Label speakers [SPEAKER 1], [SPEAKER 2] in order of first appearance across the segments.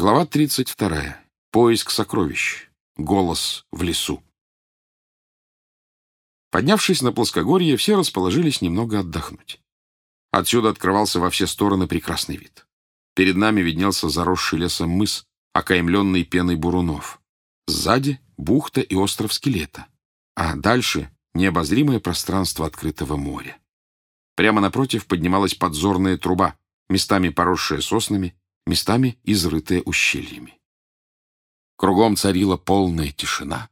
[SPEAKER 1] Глава 32. Поиск сокровищ. Голос в лесу. Поднявшись на плоскогорье, все расположились немного отдохнуть. Отсюда открывался во все стороны прекрасный вид. Перед нами виднелся заросший лесом мыс, окаймленный пеной бурунов. Сзади — бухта и остров скелета. А дальше — необозримое пространство открытого моря. Прямо напротив поднималась подзорная труба, местами поросшая соснами, местами изрытая ущельями. Кругом царила полная тишина,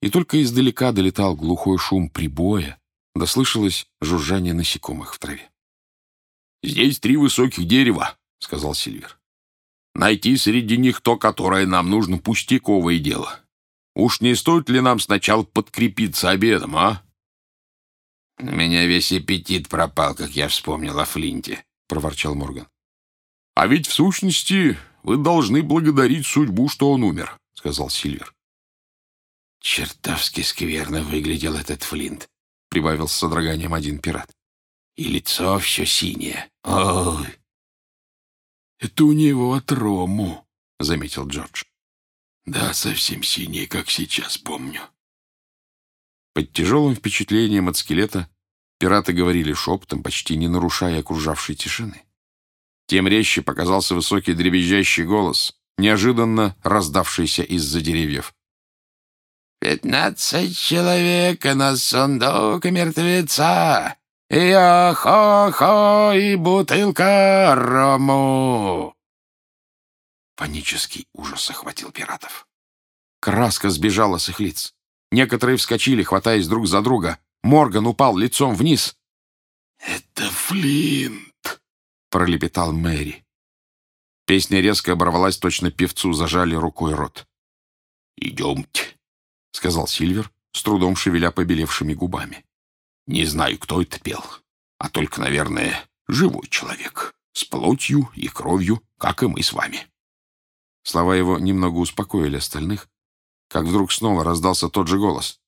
[SPEAKER 1] и только издалека долетал глухой шум прибоя, да слышалось жужжание насекомых в траве.
[SPEAKER 2] «Здесь три высоких дерева», — сказал Сильвер. «Найти среди них то, которое нам нужно, пустяковое дело. Уж не стоит ли нам сначала подкрепиться обедом, а?»
[SPEAKER 3] «У меня весь аппетит пропал, как я вспомнил о Флинте», — проворчал Морган.
[SPEAKER 2] «А ведь в сущности вы должны благодарить судьбу, что он умер», — сказал Сильвер.
[SPEAKER 3] «Чертовски скверно выглядел этот Флинт», — прибавил с содроганием один пират. «И лицо все синее. Ой!»
[SPEAKER 4] «Это у него от рому», — заметил Джордж. «Да, совсем синее, как сейчас помню».
[SPEAKER 1] Под тяжелым впечатлением от скелета пираты говорили шепотом, почти не нарушая окружавшей тишины. Тем резче показался высокий дребезжащий голос, неожиданно раздавшийся из-за деревьев.
[SPEAKER 3] «Пятнадцать человек на сундук мертвеца! И хо-хо, и бутылка рому!»
[SPEAKER 1] Панический ужас охватил пиратов. Краска сбежала с их лиц. Некоторые вскочили, хватаясь друг за друга. Морган упал лицом вниз.
[SPEAKER 4] «Это Флинт!» — пролепетал Мэри.
[SPEAKER 1] Песня резко оборвалась, точно певцу зажали рукой рот.
[SPEAKER 2] «Идемте», —
[SPEAKER 1] сказал Сильвер, с трудом шевеля побелевшими губами.
[SPEAKER 2] «Не знаю, кто это пел, а только, наверное, живой человек, с плотью и кровью, как и мы с вами».
[SPEAKER 1] Слова его немного успокоили остальных, как вдруг снова раздался тот же голос.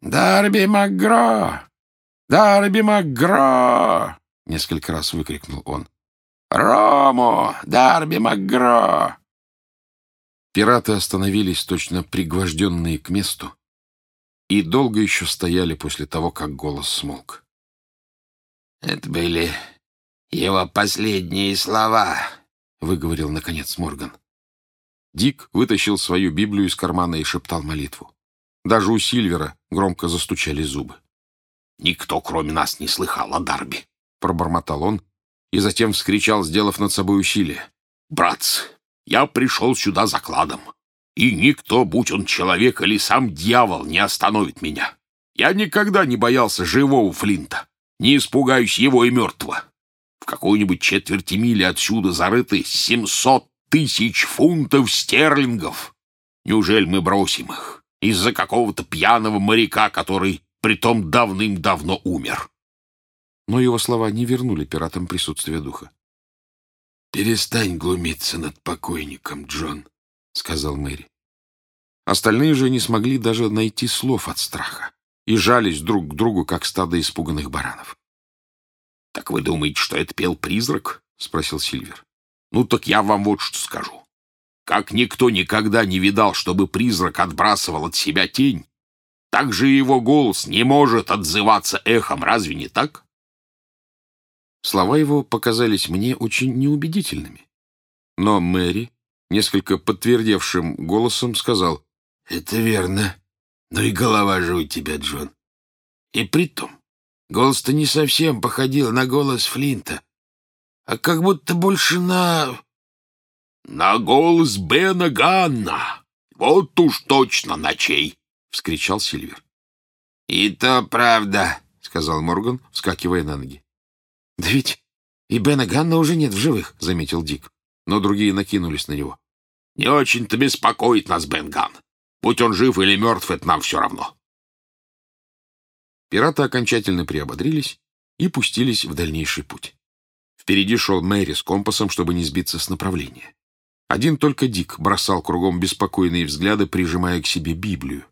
[SPEAKER 3] «Дарби Макгро! Дарби Макгро!» — несколько раз выкрикнул он. «Рому! Дарби Макгро!»
[SPEAKER 1] Пираты остановились, точно пригвожденные к месту, и долго еще стояли после того, как голос смолк.
[SPEAKER 3] «Это были его последние слова», — выговорил, наконец, Морган.
[SPEAKER 1] Дик вытащил свою Библию из кармана и шептал молитву. Даже у Сильвера громко застучали зубы.
[SPEAKER 2] «Никто, кроме нас, не слыхал о Дарби», —
[SPEAKER 1] пробормотал он, и затем вскричал, сделав над собой усилие.
[SPEAKER 2] «Братцы, я пришел сюда закладом, и никто, будь он человек или сам дьявол, не остановит меня. Я никогда не боялся живого Флинта, не испугаюсь его и мертвого. В какой-нибудь четверти мили отсюда зарыты семьсот тысяч фунтов стерлингов. Неужели мы бросим их из-за какого-то пьяного моряка, который притом давным-давно умер?»
[SPEAKER 1] Но его слова не вернули пиратам присутствие духа.
[SPEAKER 4] «Перестань глумиться над покойником, Джон», — сказал Мэри.
[SPEAKER 1] Остальные же не смогли даже найти слов от страха и жались друг к другу, как стадо испуганных баранов.
[SPEAKER 2] «Так вы думаете, что это пел призрак?» — спросил Сильвер. «Ну так я вам вот что скажу. Как никто никогда не видал, чтобы призрак отбрасывал от себя тень, так же его голос не может отзываться эхом, разве не так?»
[SPEAKER 1] Слова его показались мне очень неубедительными. Но Мэри, несколько подтвердевшим голосом, сказал,
[SPEAKER 4] «Это верно. Но и голова же у тебя, Джон. И притом, голос-то не совсем походил на голос Флинта, а как будто больше на...»
[SPEAKER 2] «На голос Бена Ганна! Вот уж точно ночей!» — вскричал Сильвер.
[SPEAKER 3] «И то правда», —
[SPEAKER 1] сказал Морган, вскакивая на ноги. «Да ведь и Бена Ганна уже нет в живых», — заметил Дик. Но другие накинулись на него.
[SPEAKER 2] «Не очень-то беспокоит нас Бен Ганн. Будь он жив или мертв, это нам все равно».
[SPEAKER 1] Пираты окончательно приободрились и пустились в дальнейший путь. Впереди шел Мэри с компасом, чтобы не сбиться с направления. Один только Дик бросал кругом беспокойные взгляды, прижимая к себе Библию.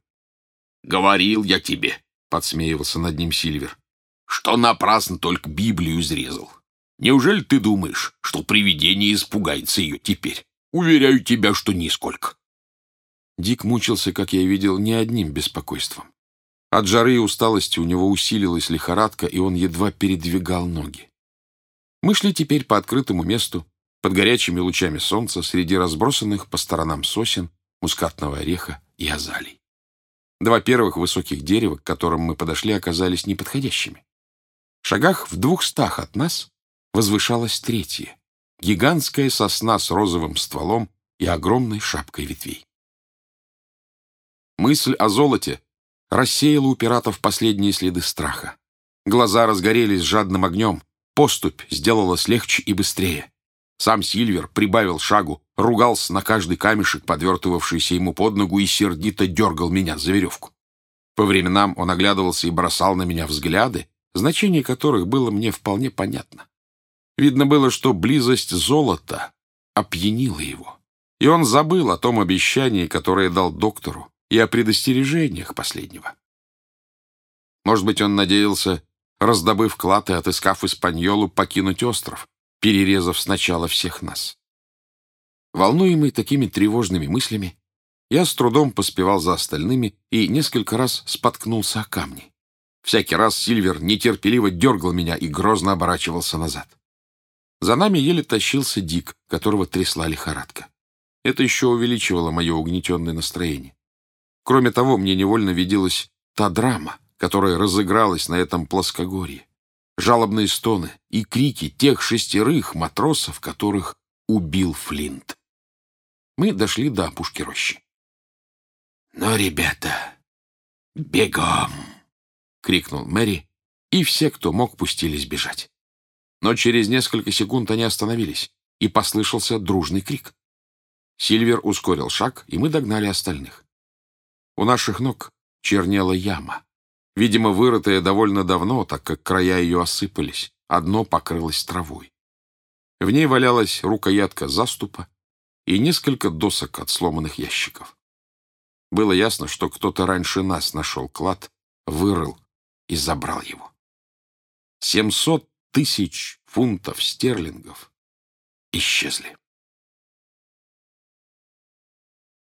[SPEAKER 2] «Говорил я тебе», —
[SPEAKER 1] подсмеивался над ним Сильвер,
[SPEAKER 2] что напрасно только Библию изрезал. Неужели ты думаешь, что привидение испугается ее теперь? Уверяю тебя, что нисколько.
[SPEAKER 1] Дик мучился, как я видел, не одним беспокойством. От жары и усталости у него усилилась лихорадка, и он едва передвигал ноги. Мы шли теперь по открытому месту, под горячими лучами солнца, среди разбросанных по сторонам сосен, мускатного ореха и азалий. Два первых высоких дерева, к которым мы подошли, оказались неподходящими. Шагах в двухстах от нас возвышалось третье — гигантская сосна с розовым стволом и огромной шапкой ветвей. Мысль о золоте рассеяла у пиратов последние следы страха. Глаза разгорелись жадным огнем, поступь сделалась легче и быстрее. Сам Сильвер прибавил шагу, ругался на каждый камешек, подвертывавшийся ему под ногу, и сердито дергал меня за веревку. По временам он оглядывался и бросал на меня взгляды, значение которых было мне вполне понятно. Видно было, что близость золота опьянила его, и он забыл о том обещании, которое дал доктору, и о предостережениях последнего. Может быть, он надеялся, раздобыв клад и отыскав Испаньолу, покинуть остров, перерезав сначала всех нас. Волнуемый такими тревожными мыслями, я с трудом поспевал за остальными и несколько раз споткнулся о камни. Всякий раз Сильвер нетерпеливо дергал меня и грозно оборачивался назад. За нами еле тащился Дик, которого трясла лихорадка. Это еще увеличивало мое угнетенное настроение. Кроме того, мне невольно виделась та драма, которая разыгралась на этом плоскогорье. Жалобные стоны и крики тех шестерых матросов, которых убил Флинт. Мы дошли до опушки рощи.
[SPEAKER 4] «Ну, ребята, бегом!»
[SPEAKER 1] — крикнул Мэри, и все, кто мог, пустились бежать. Но через несколько секунд они остановились, и послышался дружный крик. Сильвер ускорил шаг, и мы догнали остальных. У наших ног чернела яма, видимо, вырытая довольно давно, так как края ее осыпались, а дно покрылось травой. В ней валялась рукоятка заступа и несколько досок от сломанных ящиков. Было ясно, что кто-то раньше нас нашел клад, вырыл и забрал его. Семьсот тысяч фунтов стерлингов исчезли.